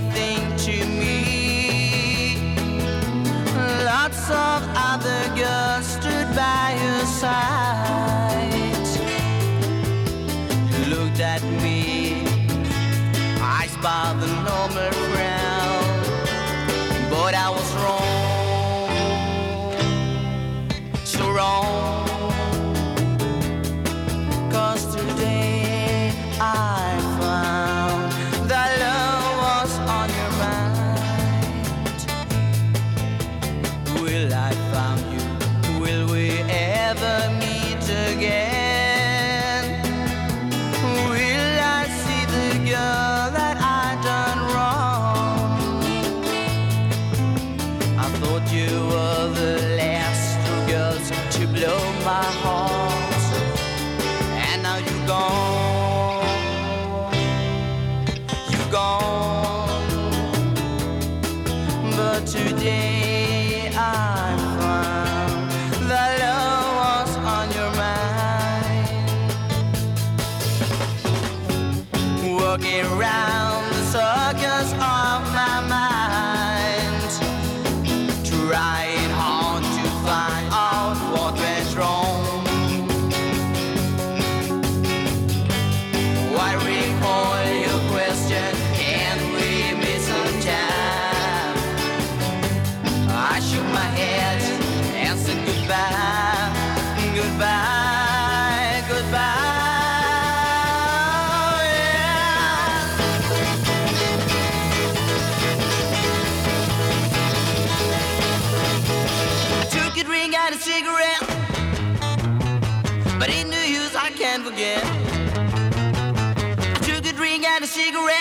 to me. Lots of other girls stood by your side. Looked at me, eyes by the normal frown, but I was wrong, you were the last to blow my heart, and now you're gone. You're gone, but today I shook my head and said goodbye, goodbye, goodbye. Yeah. I took a drink and a cigarette, but in the use I can't forget. I took a drink and a cigarette,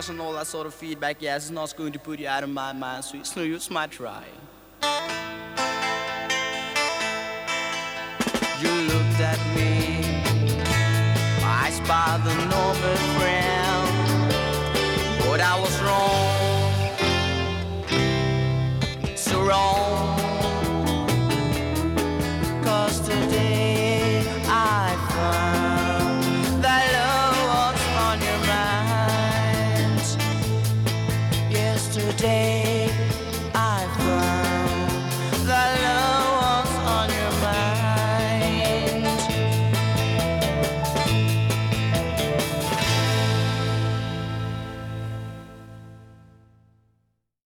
Middlemas and all that sort of feedback, yes, it's not going to put you out of my mind, so it's no use my trying. You looked at me, found.